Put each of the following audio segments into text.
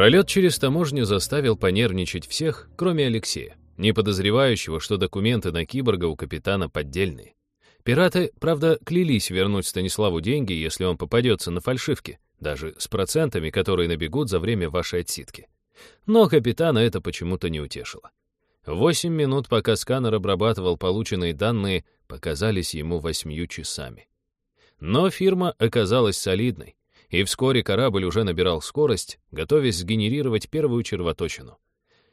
Пролет через таможню заставил понервничать всех, кроме Алексея, не подозревающего, что документы на киборга у капитана поддельные. Пираты, правда, клялись вернуть Станиславу деньги, если он попадется на фальшивке, даже с процентами, которые набегут за время вашей отсидки. Но капитана это почему-то не утешило. Восемь минут, пока сканер обрабатывал полученные данные, показались ему восьмью часами. Но фирма оказалась солидной, и вскоре корабль уже набирал скорость, готовясь сгенерировать первую червоточину.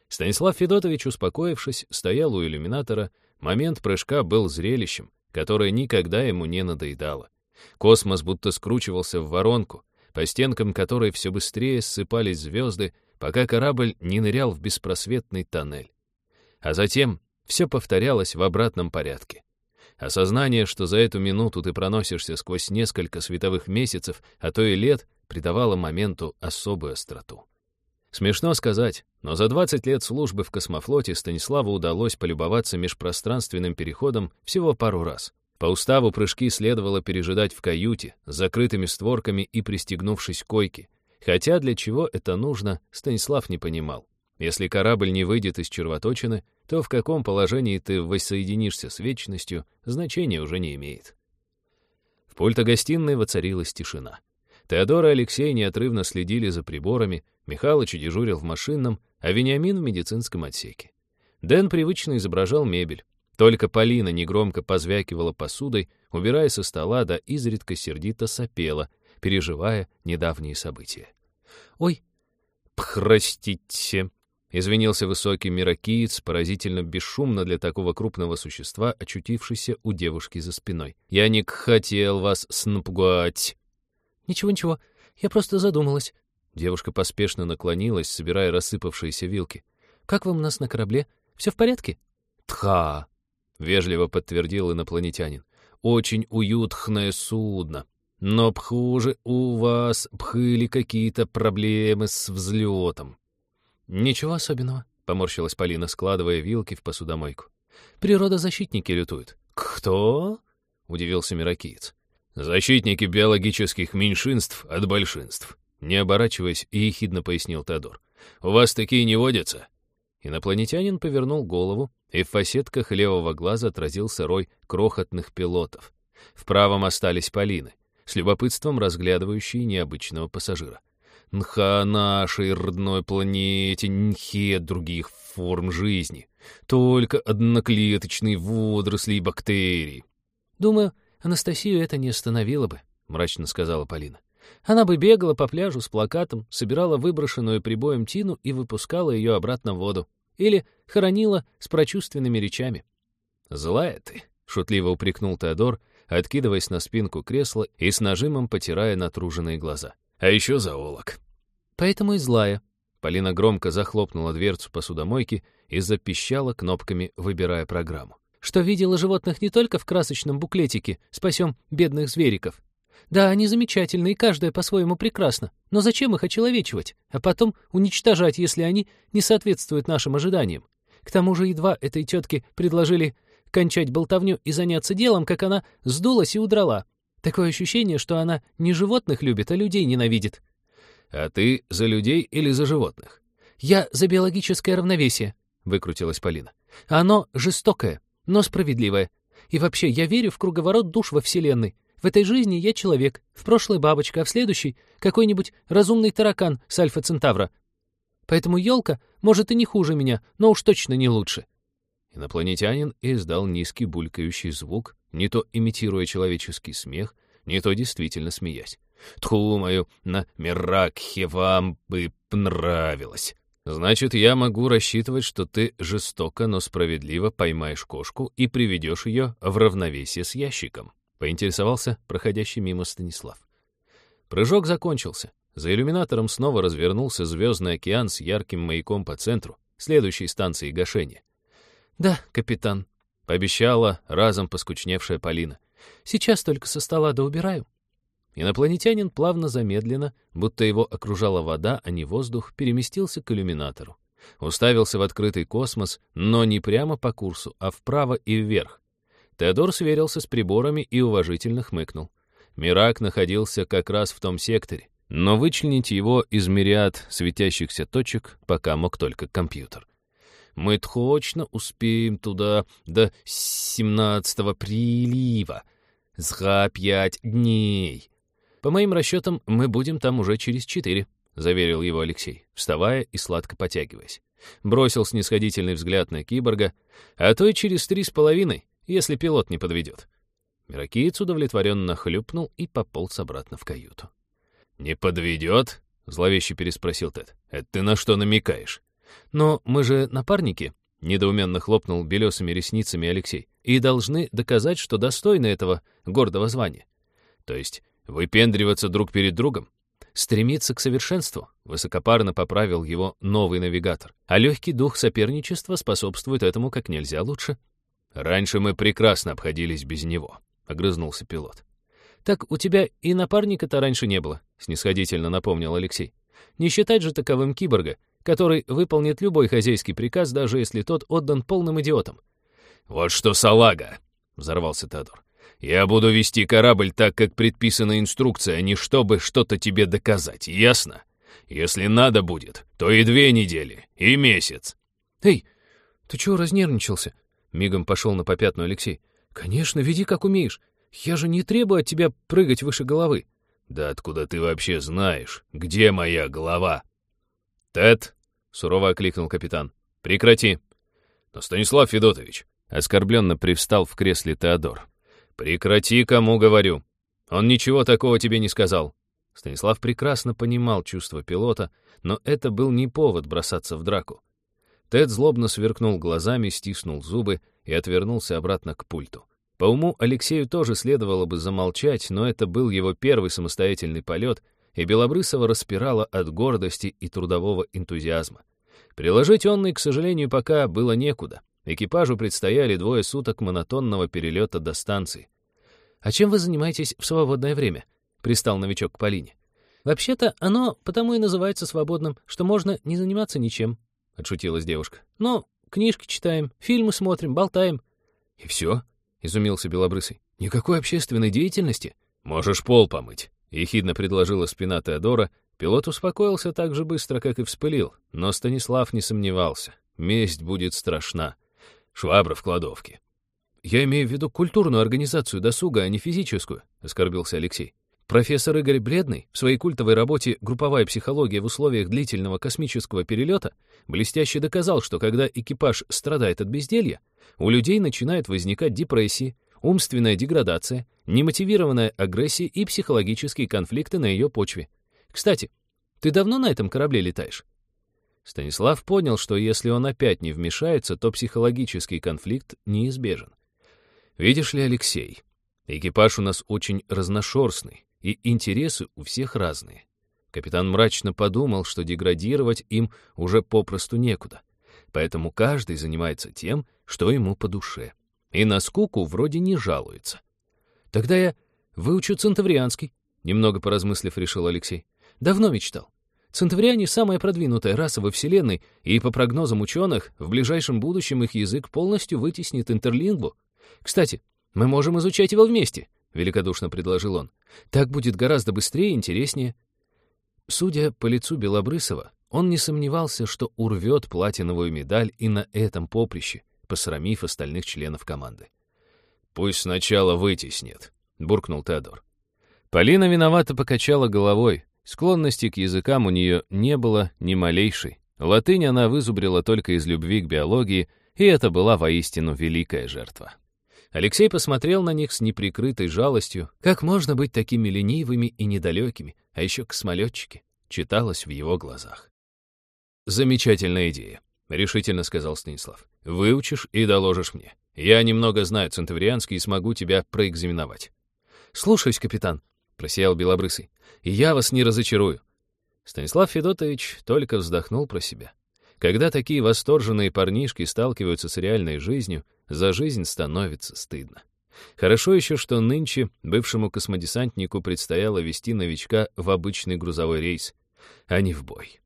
Станислав Федотович, успокоившись, стоял у иллюминатора. Момент прыжка был зрелищем, которое никогда ему не надоедало. Космос будто скручивался в воронку, по стенкам которой все быстрее ссыпались звезды, пока корабль не нырял в беспросветный тоннель. А затем все повторялось в обратном порядке. Осознание, что за эту минуту ты проносишься сквозь несколько световых месяцев, а то и лет, придавало моменту особую остроту. Смешно сказать, но за 20 лет службы в космофлоте Станиславу удалось полюбоваться межпространственным переходом всего пару раз. По уставу прыжки следовало пережидать в каюте, с закрытыми створками и пристегнувшись к койке. Хотя для чего это нужно, Станислав не понимал. Если корабль не выйдет из червоточины, то в каком положении ты воссоединишься с вечностью, значения уже не имеет. В пульто-гостиной воцарилась тишина. Теодор и Алексей неотрывно следили за приборами, Михалыч дежурил в машинном, а Вениамин в медицинском отсеке. Дэн привычно изображал мебель. Только Полина негромко позвякивала посудой, убирая со стола, да изредка сердито сопела, переживая недавние события. «Ой, простите», — извинился высокий мирокиец, поразительно бесшумно для такого крупного существа, очутившийся у девушки за спиной. «Я не хотел вас снапугать». «Ничего-ничего, я просто задумалась», Девушка поспешно наклонилась, собирая рассыпавшиеся вилки. «Как вам у нас на корабле? Все в порядке?» «Тха!» — вежливо подтвердил инопланетянин. «Очень уютное судно. Но, похоже, у вас были какие-то проблемы с взлетом». «Ничего особенного», — поморщилась Полина, складывая вилки в посудомойку. «Природозащитники лютуют». «Кто?» — удивился мирокиец. «Защитники биологических меньшинств от большинств», не оборачиваясь, ехидно пояснил Теодор. «У вас такие не водятся?» Инопланетянин повернул голову, и в фасетках левого глаза отразился рой крохотных пилотов. В правом остались Полины, с любопытством разглядывающие необычного пассажира. «Нха нашей родной планете, нхе других форм жизни. Только одноклеточные водоросли и бактерии». «Думаю, Анастасию это не остановило бы», — мрачно сказала Полина. Она бы бегала по пляжу с плакатом, собирала выброшенную прибоем тину и выпускала ее обратно в воду. Или хоронила с прочувственными речами. «Злая ты», — шутливо упрекнул Теодор, откидываясь на спинку кресла и с нажимом потирая натруженные глаза. «А еще зоолог». «Поэтому и злая». Полина громко захлопнула дверцу посудомойки и запищала кнопками, выбирая программу. «Что видела животных не только в красочном буклетике «Спасем бедных звериков», да, они замечательны, и каждая по-своему прекрасна. Но зачем их очеловечивать, а потом уничтожать, если они не соответствуют нашим ожиданиям? К тому же едва этой тетке предложили кончать болтовню и заняться делом, как она сдулась и удрала. Такое ощущение, что она не животных любит, а людей ненавидит. «А ты за людей или за животных?» «Я за биологическое равновесие», — выкрутилась Полина. «Оно жестокое, но справедливое. И вообще, я верю в круговорот душ во Вселенной. В этой жизни я человек, в прошлой бабочка, а в следующей — какой-нибудь разумный таракан с Альфа-Центавра. Поэтому елка может и не хуже меня, но уж точно не лучше». Инопланетянин издал низкий булькающий звук, не то имитируя человеческий смех, не то действительно смеясь. «Тьфу мою, на Миракхе вам бы нравилось!» «Значит, я могу рассчитывать, что ты жестоко, но справедливо поймаешь кошку и приведешь ее в равновесие с ящиком». — поинтересовался проходящий мимо Станислав. Прыжок закончился. За иллюминатором снова развернулся звездный океан с ярким маяком по центру, следующей станции гашения. «Да, капитан», — пообещала разом поскучневшая Полина. «Сейчас только со стола да убираю». Инопланетянин плавно замедленно, будто его окружала вода, а не воздух, переместился к иллюминатору. Уставился в открытый космос, но не прямо по курсу, а вправо и вверх, Теодор сверился с приборами и уважительно хмыкнул. Мирак находился как раз в том секторе. но вычленить его из мириад светящихся точек пока мог только компьютер. Мы точно успеем туда до 17-го прилива. За пять дней. По моим расчетам, мы будем там уже через четыре, заверил его Алексей, вставая и сладко потягиваясь. Бросил снисходительный взгляд на киборга, а то и через три с половиной, если пилот не подведет. Мирокиец удовлетворенно хлюпнул и пополз обратно в каюту. «Не подведет?» — зловеще переспросил Тед. «Это ты на что намекаешь?» «Но мы же напарники», — недоуменно хлопнул белесыми ресницами Алексей, «и должны доказать, что достойны этого гордого звания». «То есть выпендриваться друг перед другом?» «Стремиться к совершенству», — высокопарно поправил его новый навигатор, «а легкий дух соперничества способствует этому как нельзя лучше». «Раньше мы прекрасно обходились без него», — огрызнулся пилот. «Так у тебя и напарника-то раньше не было», — снисходительно напомнил Алексей. «Не считать же таковым киборга, который выполнит любой хозяйский приказ, даже если тот отдан полным идиотам. «Вот что салага!» — взорвался Теодор. «Я буду вести корабль так, как предписана инструкция, а не чтобы что-то тебе доказать, ясно? Если надо будет, то и две недели, и месяц». «Эй, ты чего разнервничался?» — мигом пошел на попятную Алексей. «Конечно, веди как умеешь. Я же не требую от тебя прыгать выше головы». «Да откуда ты вообще знаешь, где моя голова?» «Тед, сурово окликнул капитан. «Прекрати!» «Но Станислав Федотович!» — оскорбленно привстал в кресле Теодор. «Прекрати, кому говорю! Он ничего такого тебе не сказал!» Станислав прекрасно понимал чувства пилота, но это был не повод бросаться в драку. Тед злобно сверкнул глазами, стиснул зубы и отвернулся обратно к пульту. По уму Алексею тоже следовало бы замолчать, но это был его первый самостоятельный полет, и Белобрысова распирала от гордости и трудового энтузиазма. Приложить онный, к сожалению, пока было некуда. Экипажу предстояли двое суток монотонного перелета до станции. «А чем вы занимаетесь в свободное время?» — пристал новичок к Полине. «Вообще-то оно потому и называется свободным, что можно не заниматься ничем», — отшутилась девушка. «Ну, книжки читаем, фильмы смотрим, болтаем». «И все?» — изумился Белобрысый. «Никакой общественной деятельности?» «Можешь пол помыть», — ехидно предложила спина Теодора. Пилот успокоился так же быстро, как и вспылил, но Станислав не сомневался. Месть будет страшна. Швабра в кладовке. «Я имею в виду культурную организацию досуга, а не физическую», — оскорбился Алексей. Профессор Игорь Бледный в своей культовой работе «Групповая психология в условиях длительного космического перелета» блестяще доказал, что когда экипаж страдает от безделья, у людей начинают возникать депрессии, умственная деградация, немотивированная агрессия и психологические конфликты на ее почве. Кстати, ты давно на этом корабле летаешь? Станислав понял, что если он опять не вмешается, то психологический конфликт неизбежен. Видишь ли, Алексей, экипаж у нас очень разношерстный, и интересы у всех разные. Капитан мрачно подумал, что деградировать им уже попросту некуда. Поэтому каждый занимается тем, что ему по душе и на скуку вроде не жалуется. Тогда я выучу центаврианский, немного поразмыслив, решил Алексей. Давно мечтал. Центавриане — самая продвинутая раса во Вселенной, и, по прогнозам ученых, в ближайшем будущем их язык полностью вытеснит интерлингву. Кстати, мы можем изучать его вместе, — великодушно предложил он. Так будет гораздо быстрее и интереснее. Судя по лицу Белобрысова, он не сомневался, что урвет платиновую медаль и на этом поприще, посрамив остальных членов команды. «Пусть сначала вытеснит», — буркнул Теодор. Полина виновато покачала головой. Склонности к языкам у нее не было ни малейшей. Латынь она вызубрила только из любви к биологии, и это была воистину великая жертва. Алексей посмотрел на них с неприкрытой жалостью. Как можно быть такими ленивыми и недалекими, а еще космолетчики, читалось в его глазах. «Замечательная идея», — решительно сказал Станислав. «Выучишь и доложишь мне. Я немного знаю центаврианский и смогу тебя проэкзаменовать». «Слушаюсь, капитан», — просиял Белобрысый. «И я вас не разочарую». Станислав Федотович только вздохнул про себя. Когда такие восторженные парнишки сталкиваются с реальной жизнью, за жизнь становится стыдно. Хорошо еще, что нынче бывшему космодесантнику предстояло вести новичка в обычный грузовой рейс, а не в бой.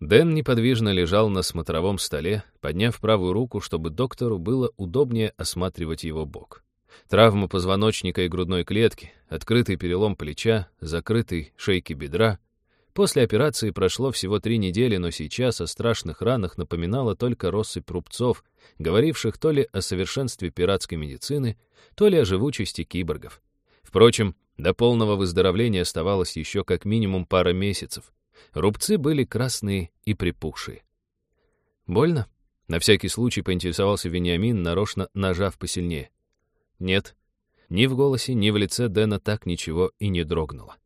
Дэн неподвижно лежал на смотровом столе, подняв правую руку, чтобы доктору было удобнее осматривать его бок. Травма позвоночника и грудной клетки, открытый перелом плеча, закрытый шейки бедра. После операции прошло всего три недели, но сейчас о страшных ранах напоминала только россыпь рубцов, говоривших то ли о совершенстве пиратской медицины, то ли о живучести киборгов. Впрочем, до полного выздоровления оставалось еще как минимум пара месяцев. Рубцы были красные и припухшие. «Больно?» — на всякий случай поинтересовался Вениамин, нарочно нажав посильнее. «Нет». Ни в голосе, ни в лице Дэна так ничего и не дрогнуло.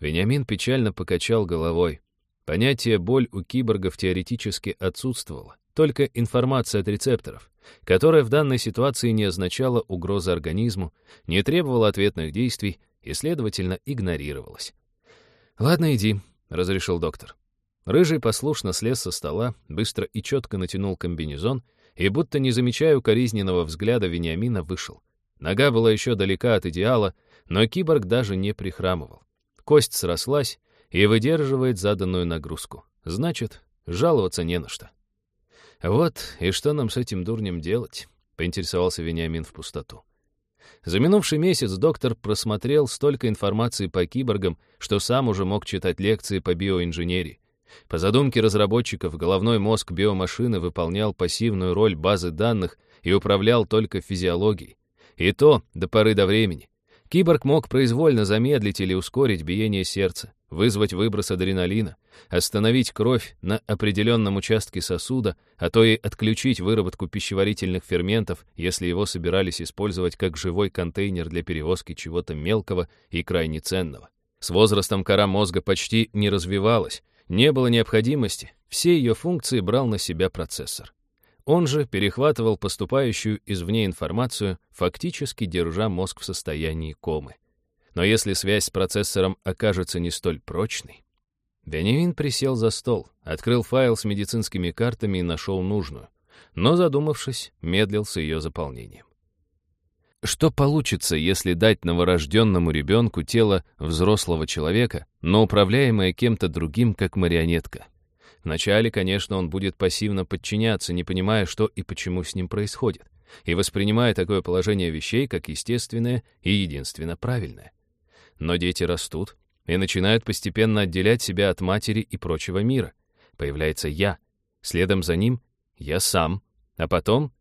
Вениамин печально покачал головой. Понятие «боль» у киборгов теоретически отсутствовало, только информация от рецепторов, которая в данной ситуации не означала угрозы организму, не требовала ответных действий и, следовательно, игнорировалась. «Ладно, иди», — разрешил доктор. Рыжий послушно слез со стола, быстро и четко натянул комбинезон и, будто не замечая укоризненного взгляда Вениамина, вышел. Нога была еще далека от идеала, но киборг даже не прихрамывал. Кость срослась и выдерживает заданную нагрузку. Значит, жаловаться не на что. «Вот, и что нам с этим дурнем делать?» — поинтересовался Вениамин в пустоту. За минувший месяц доктор просмотрел столько информации по киборгам, что сам уже мог читать лекции по биоинженерии. По задумке разработчиков, головной мозг биомашины выполнял пассивную роль базы данных и управлял только физиологией. И то до поры до времени. Киборг мог произвольно замедлить или ускорить биение сердца, вызвать выброс адреналина, остановить кровь на определенном участке сосуда, а то и отключить выработку пищеварительных ферментов, если его собирались использовать как живой контейнер для перевозки чего-то мелкого и крайне ценного. С возрастом кора мозга почти не развивалась, не было необходимости, все ее функции брал на себя процессор. Он же перехватывал поступающую извне информацию, фактически держа мозг в состоянии комы. Но если связь с процессором окажется не столь прочной... Беневин присел за стол, открыл файл с медицинскими картами и нашел нужную, но, задумавшись, медлил с ее заполнением. Что получится, если дать новорожденному ребенку тело взрослого человека, но управляемое кем-то другим, как марионетка? Вначале, конечно, он будет пассивно подчиняться, не понимая, что и почему с ним происходит, и воспринимая такое положение вещей как естественное и единственно правильное. Но дети растут и начинают постепенно отделять себя от матери и прочего мира. Появляется «я», следом за ним «я сам», а потом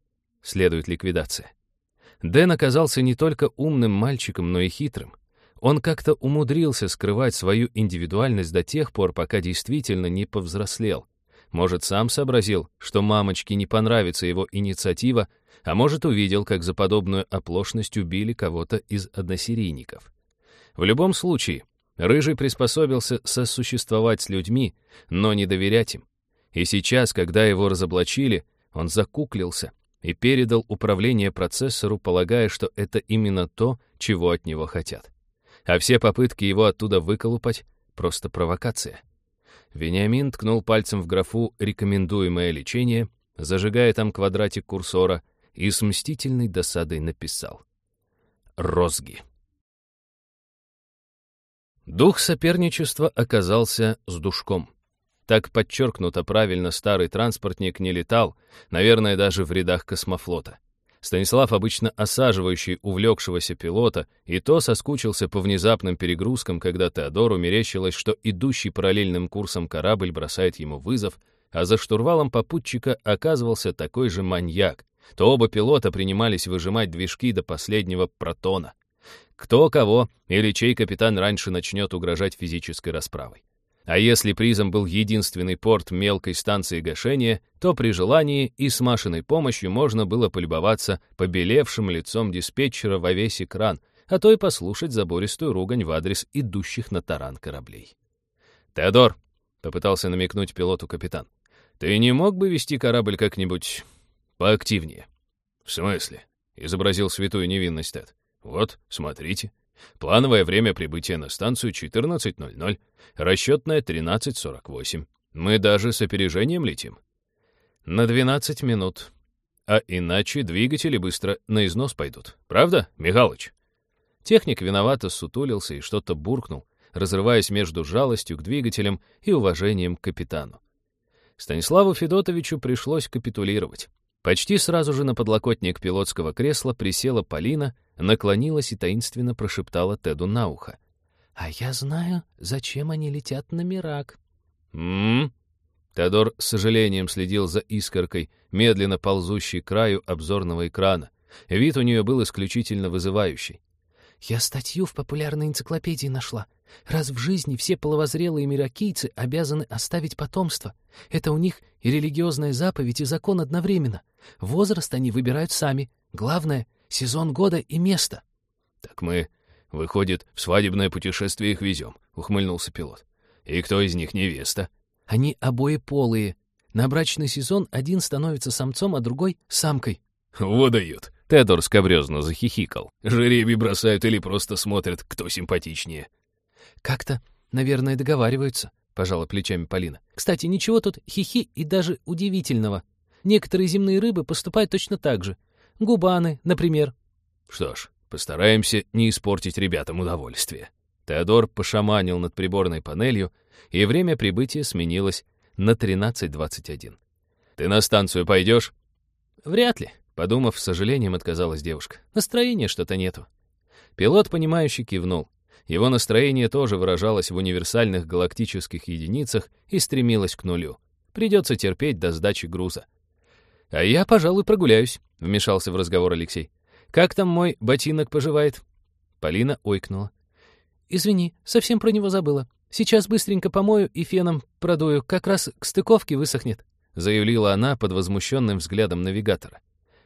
следует ликвидация. Дэн оказался не только умным мальчиком, но и хитрым. Он как-то умудрился скрывать свою индивидуальность до тех пор, пока действительно не повзрослел. Может, сам сообразил, что мамочке не понравится его инициатива, а может, увидел, как за подобную оплошность убили кого-то из односерийников. В любом случае, Рыжий приспособился сосуществовать с людьми, но не доверять им. И сейчас, когда его разоблачили, он закуклился и передал управление процессору, полагая, что это именно то, чего от него хотят а все попытки его оттуда выколупать — просто провокация. Вениамин ткнул пальцем в графу «Рекомендуемое лечение», зажигая там квадратик курсора, и с мстительной досадой написал «Розги». Дух соперничества оказался с душком. Так подчеркнуто правильно старый транспортник не летал, наверное, даже в рядах космофлота. Станислав, обычно осаживающий увлекшегося пилота, и то соскучился по внезапным перегрузкам, когда Теодору мерещилось, что идущий параллельным курсом корабль бросает ему вызов, а за штурвалом попутчика оказывался такой же маньяк, то оба пилота принимались выжимать движки до последнего протона. Кто кого или чей капитан раньше начнет угрожать физической расправой. А если призом был единственный порт мелкой станции гашения, то при желании и с Машиной помощью можно было полюбоваться побелевшим лицом диспетчера во весь экран, а то и послушать забористую ругань в адрес идущих на таран кораблей. «Теодор», — попытался намекнуть пилоту капитан, — «ты не мог бы вести корабль как-нибудь поактивнее?» «В смысле?» — изобразил святую невинность Тед. «Вот, смотрите». Плановое время прибытия на станцию 14.00, расчетное 13.48. Мы даже с опережением летим. На 12 минут. А иначе двигатели быстро на износ пойдут. Правда, Михалыч? Техник виновато сутулился и что-то буркнул, разрываясь между жалостью к двигателям и уважением к капитану. Станиславу Федотовичу пришлось капитулировать. Почти сразу же на подлокотник пилотского кресла присела Полина, наклонилась и таинственно прошептала Теду на ухо. «А я знаю, зачем они летят на Мирак». «М-м-м?» Теодор с сожалением следил за искоркой, медленно ползущей к краю обзорного экрана. Вид у нее был исключительно вызывающий. «Я статью в популярной энциклопедии нашла. Раз в жизни все половозрелые миракийцы обязаны оставить потомство. Это у них и религиозная заповедь, и закон одновременно. Возраст они выбирают сами. Главное — сезон года и место». «Так мы, выходит, в свадебное путешествие их везем», — ухмыльнулся пилот. «И кто из них невеста?» «Они обои полые. На брачный сезон один становится самцом, а другой — самкой». «Вот дают!» — Тедор скобрезно захихикал. «Жеребий бросают или просто смотрят, кто симпатичнее». «Как-то, наверное, договариваются», — пожала плечами Полина. «Кстати, ничего тут хихи и даже удивительного. Некоторые земные рыбы поступают точно так же. Губаны, например». «Что ж, постараемся не испортить ребятам удовольствие». Теодор пошаманил над приборной панелью, и время прибытия сменилось на 13.21. «Ты на станцию пойдешь?» «Вряд ли», — подумав, с сожалением отказалась девушка. «Настроения что-то нету». Пилот, понимающий, кивнул. Его настроение тоже выражалось в универсальных галактических единицах и стремилось к нулю. Придется терпеть до сдачи груза. «А я, пожалуй, прогуляюсь», — вмешался в разговор Алексей. «Как там мой ботинок поживает?» Полина ойкнула. «Извини, совсем про него забыла. Сейчас быстренько помою и феном продую, как раз к стыковке высохнет», — заявила она под возмущенным взглядом навигатора.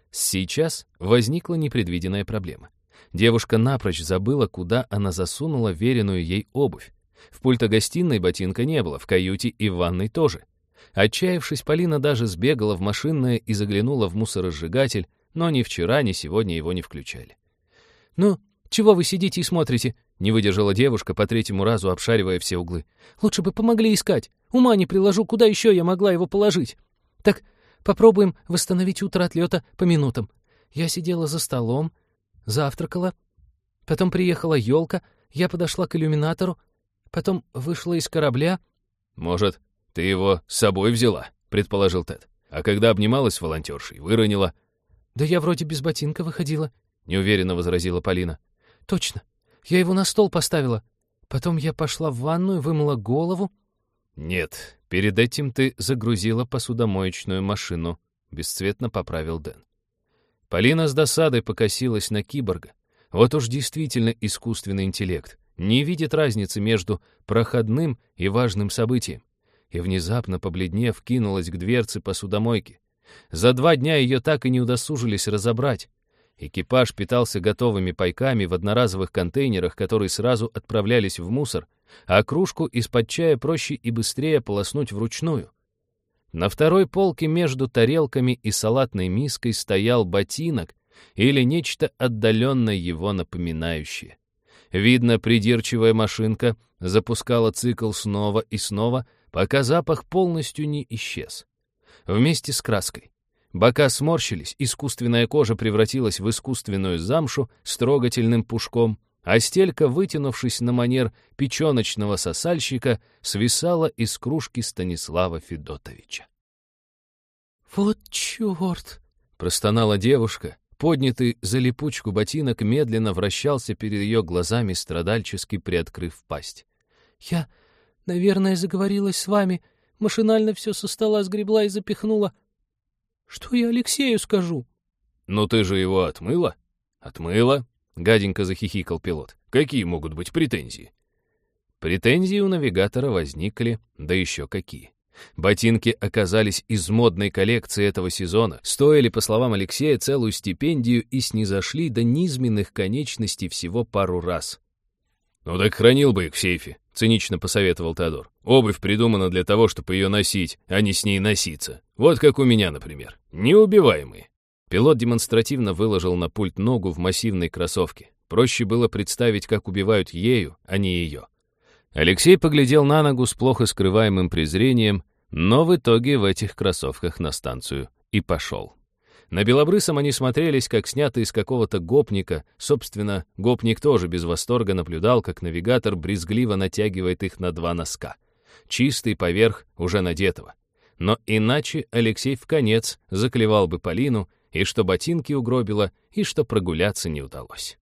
Сейчас возникла непредвиденная проблема. Девушка напрочь забыла, куда она засунула веренную ей обувь. В пульто-гостиной ботинка не было, в каюте и в ванной тоже. Отчаявшись, Полина даже сбегала в машинное и заглянула в мусоросжигатель, но ни вчера, ни сегодня его не включали. «Ну, чего вы сидите и смотрите?» — не выдержала девушка, по третьему разу обшаривая все углы. «Лучше бы помогли искать. Ума не приложу, куда еще я могла его положить. Так попробуем восстановить утро отлета по минутам. Я сидела за столом, завтракала, потом приехала елка, я подошла к иллюминатору, потом вышла из корабля». «Может, ты его с собой взяла?» — предположил Тед. «А когда обнималась с волонтершей, выронила?» «Да я вроде без ботинка выходила», — неуверенно возразила Полина. «Точно. Я его на стол поставила. Потом я пошла в ванную, вымыла голову». «Нет, перед этим ты загрузила посудомоечную машину», — бесцветно поправил Дэн. Полина с досадой покосилась на киборга. Вот уж действительно искусственный интеллект. Не видит разницы между проходным и важным событием. И внезапно, побледнев, кинулась к дверце посудомойки. За два дня ее так и не удосужились разобрать. Экипаж питался готовыми пайками в одноразовых контейнерах, которые сразу отправлялись в мусор, а кружку из-под чая проще и быстрее полоснуть вручную. На второй полке между тарелками и салатной миской стоял ботинок или нечто отдаленно его напоминающее. Видно, придирчивая машинка запускала цикл снова и снова, пока запах полностью не исчез. Вместе с краской. Бока сморщились, искусственная кожа превратилась в искусственную замшу с трогательным пушком, а стелька, вытянувшись на манер печеночного сосальщика, свисала из кружки Станислава Федотовича. «Вот черт!» — простонала девушка. Поднятый за липучку ботинок медленно вращался перед ее глазами, страдальчески приоткрыв пасть. «Я, наверное, заговорилась с вами, машинально все со стола сгребла и запихнула. Что я Алексею скажу?» «Ну ты же его отмыла?» «Отмыла?» — гаденько захихикал пилот. «Какие могут быть претензии?» Претензии у навигатора возникли, да еще какие. Ботинки оказались из модной коллекции этого сезона, стоили, по словам Алексея, целую стипендию и снизошли до низменных конечностей всего пару раз. «Ну так хранил бы их в сейфе», — цинично посоветовал Теодор. «Обувь придумана для того, чтобы ее носить, а не с ней носиться. Вот как у меня, например. Неубиваемые». Пилот демонстративно выложил на пульт ногу в массивной кроссовке. Проще было представить, как убивают ею, а не ее. Алексей поглядел на ногу с плохо скрываемым презрением, но в итоге в этих кроссовках на станцию и пошел. На Белобрысом они смотрелись, как снятые из какого-то гопника. Собственно, гопник тоже без восторга наблюдал, как навигатор брезгливо натягивает их на два носка. Чистый поверх уже надетого. Но иначе Алексей в конец заклевал бы Полину, и что ботинки угробила, и что прогуляться не удалось.